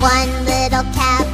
One little cat.